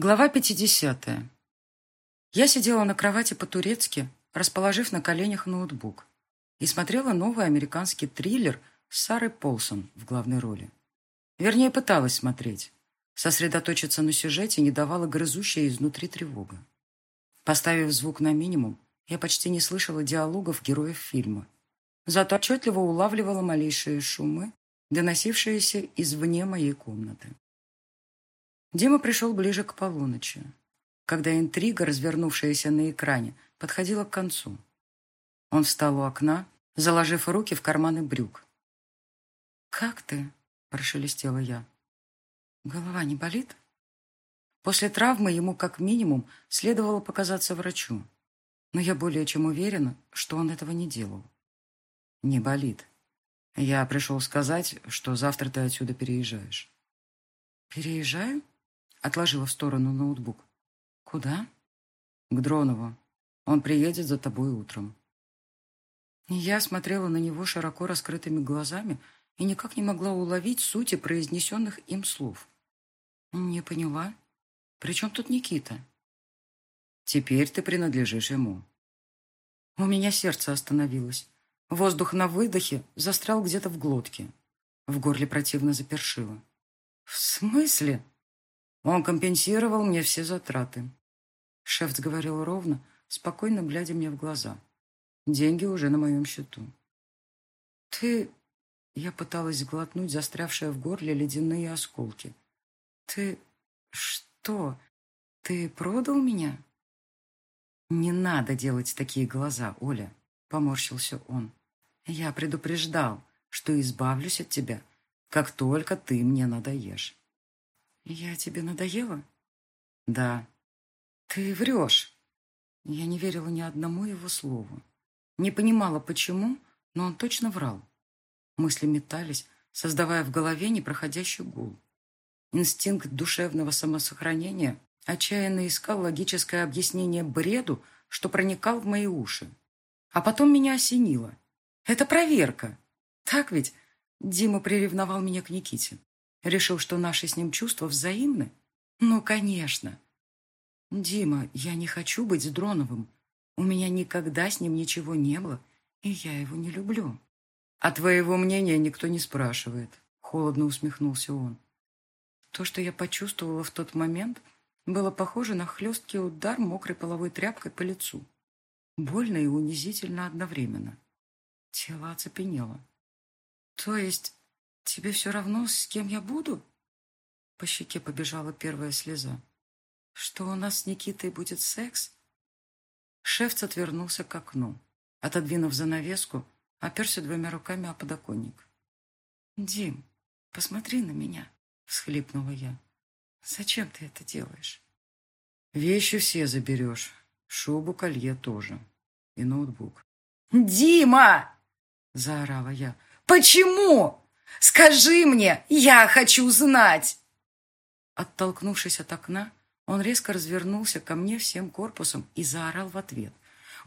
Глава 50. Я сидела на кровати по-турецки, расположив на коленях ноутбук, и смотрела новый американский триллер с Сарой Полсон в главной роли. Вернее, пыталась смотреть. Сосредоточиться на сюжете не давала грызущая изнутри тревога. Поставив звук на минимум, я почти не слышала диалогов героев фильма. Зато отчетливо улавливала малейшие шумы, доносившиеся извне моей комнаты. Дима пришел ближе к полуночи, когда интрига, развернувшаяся на экране, подходила к концу. Он встал у окна, заложив руки в карманы брюк. «Как ты?» – прошелестела я. «Голова не болит?» После травмы ему как минимум следовало показаться врачу, но я более чем уверена, что он этого не делал. «Не болит. Я пришел сказать, что завтра ты отсюда переезжаешь». «Переезжаю?» Отложила в сторону ноутбук. «Куда?» «К Дронову. Он приедет за тобой утром». Я смотрела на него широко раскрытыми глазами и никак не могла уловить сути произнесенных им слов. «Не поняла. При чем тут Никита?» «Теперь ты принадлежишь ему». У меня сердце остановилось. Воздух на выдохе застрял где-то в глотке. В горле противно запершило. «В смысле?» Он компенсировал мне все затраты. Шеф говорил ровно, спокойно глядя мне в глаза. Деньги уже на моем счету. Ты... Я пыталась глотнуть застрявшие в горле ледяные осколки. Ты... Что? Ты продал меня? Не надо делать такие глаза, Оля, поморщился он. Я предупреждал, что избавлюсь от тебя, как только ты мне надоешь. «Я тебе надоела?» «Да». «Ты врешь». Я не верила ни одному его слову. Не понимала, почему, но он точно врал. Мысли метались, создавая в голове непроходящий гул. Инстинкт душевного самосохранения отчаянно искал логическое объяснение бреду, что проникал в мои уши. А потом меня осенило. Это проверка. Так ведь Дима приревновал меня к Никите. Решил, что наши с ним чувства взаимны? Ну, конечно. Дима, я не хочу быть с Дроновым. У меня никогда с ним ничего не было, и я его не люблю. А твоего мнения никто не спрашивает. Холодно усмехнулся он. То, что я почувствовала в тот момент, было похоже на хлесткий удар мокрой половой тряпкой по лицу. Больно и унизительно одновременно. Тело оцепенело. То есть «Тебе все равно, с кем я буду?» По щеке побежала первая слеза. «Что у нас с Никитой будет секс?» Шефц отвернулся к окну. Отодвинув занавеску, оперся двумя руками о подоконник. «Дим, посмотри на меня», — всхлипнула я. «Зачем ты это делаешь?» «Вещи все заберешь. Шубу, колье тоже. И ноутбук». «Дима!» — заорала я. «Почему?» Скажи мне, я хочу знать!» Оттолкнувшись от окна, он резко развернулся ко мне всем корпусом и заорал в ответ.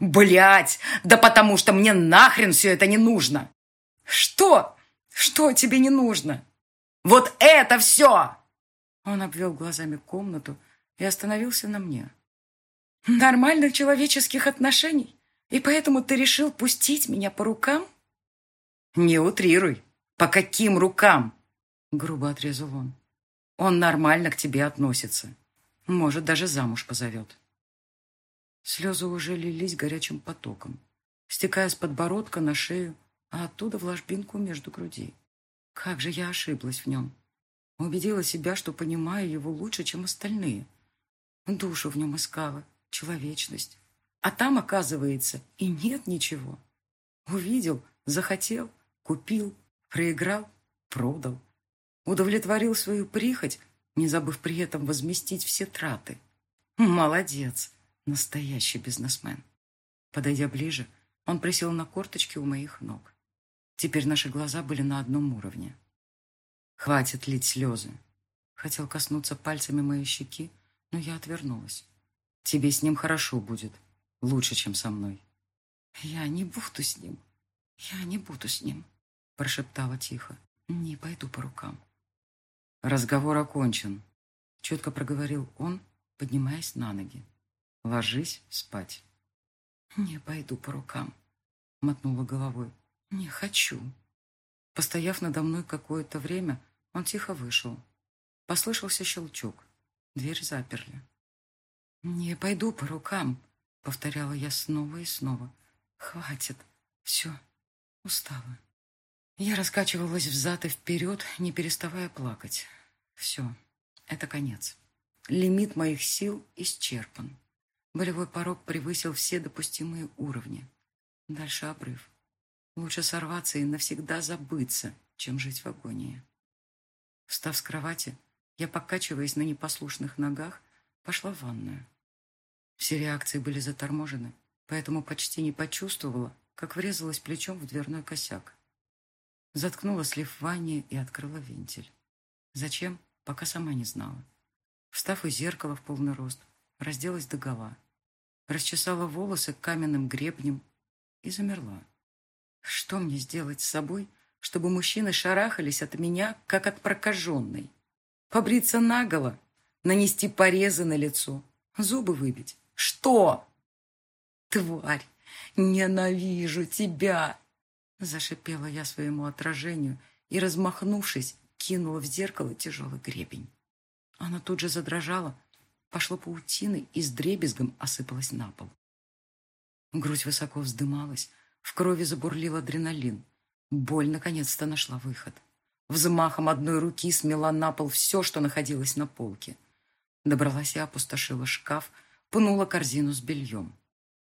«Блядь! Да потому что мне нахрен все это не нужно!» «Что? Что тебе не нужно?» «Вот это все!» Он обвел глазами комнату и остановился на мне. «Нормальных человеческих отношений? И поэтому ты решил пустить меня по рукам?» «Не утрируй!» «По каким рукам?» — грубо отрезал он. «Он нормально к тебе относится. Может, даже замуж позовет». Слезы уже лились горячим потоком, стекая с подбородка на шею, а оттуда в ложбинку между грудей. Как же я ошиблась в нем. Убедила себя, что понимаю его лучше, чем остальные. Душу в нем искала, человечность. А там, оказывается, и нет ничего. Увидел, захотел, купил, Проиграл, продал, удовлетворил свою прихоть, не забыв при этом возместить все траты. Молодец, настоящий бизнесмен. Подойдя ближе, он присел на корточки у моих ног. Теперь наши глаза были на одном уровне. Хватит лить слезы. Хотел коснуться пальцами моей щеки, но я отвернулась. Тебе с ним хорошо будет. Лучше, чем со мной. Я не буду с ним. Я не буду с ним прошептала тихо. «Не пойду по рукам». «Разговор окончен», — четко проговорил он, поднимаясь на ноги. «Ложись спать». «Не пойду по рукам», — мотнула головой. «Не хочу». Постояв надо мной какое-то время, он тихо вышел. Послышался щелчок. Дверь заперли. «Не пойду по рукам», — повторяла я снова и снова. «Хватит. Все. Устала». Я раскачивалась взад и вперед, не переставая плакать. Все. Это конец. Лимит моих сил исчерпан. Болевой порог превысил все допустимые уровни. Дальше обрыв. Лучше сорваться и навсегда забыться, чем жить в агонии. Встав с кровати, я, покачиваясь на непослушных ногах, пошла в ванную. Все реакции были заторможены, поэтому почти не почувствовала, как врезалась плечом в дверной косяк. Заткнула слив ванне и открыла вентиль. Зачем, пока сама не знала. Встав у зеркала в полный рост, разделась догола. Расчесала волосы каменным гребнем и замерла. Что мне сделать с собой, чтобы мужчины шарахались от меня, как от прокаженной? Побриться наголо, нанести порезы на лицо, зубы выбить. Что? Тварь, ненавижу тебя! Зашипела я своему отражению и, размахнувшись, кинула в зеркало тяжелый гребень. Оно тут же задрожало, пошло паутиной и с дребезгом осыпалось на пол. Грудь высоко вздымалась, в крови забурлил адреналин. Боль наконец-то нашла выход. Взмахом одной руки смела на пол все, что находилось на полке. Добралась и опустошила шкаф, пнула корзину с бельем.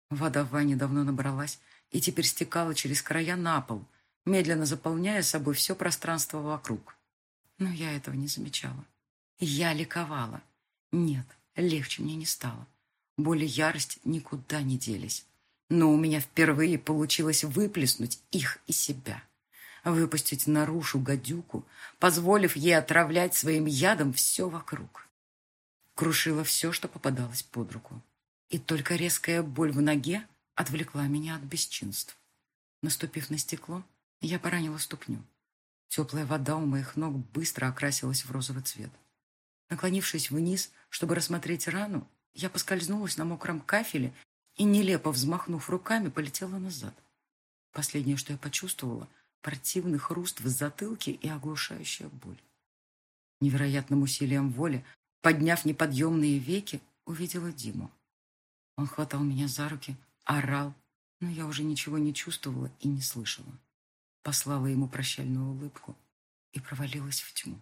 Вода в ванне давно набралась и теперь стекала через края на пол, медленно заполняя собой все пространство вокруг. Но я этого не замечала. Я ликовала. Нет, легче мне не стало. Боль и ярость никуда не делись но у меня впервые получилось выплеснуть их из себя, выпустить наружу гадюку, позволив ей отравлять своим ядом все вокруг. Крушила все, что попадалось под руку. И только резкая боль в ноге отвлекла меня от бесчинств. Наступив на стекло, я поранила ступню. Теплая вода у моих ног быстро окрасилась в розовый цвет. Наклонившись вниз, чтобы рассмотреть рану, я поскользнулась на мокром кафеле и, нелепо взмахнув руками, полетела назад. Последнее, что я почувствовала, противный хруст в затылке и оглушающая боль. Невероятным усилием воли, подняв неподъемные веки, увидела Диму. Он хватал меня за руки, орал, но я уже ничего не чувствовала и не слышала. Послала ему прощальную улыбку и провалилась в тьму.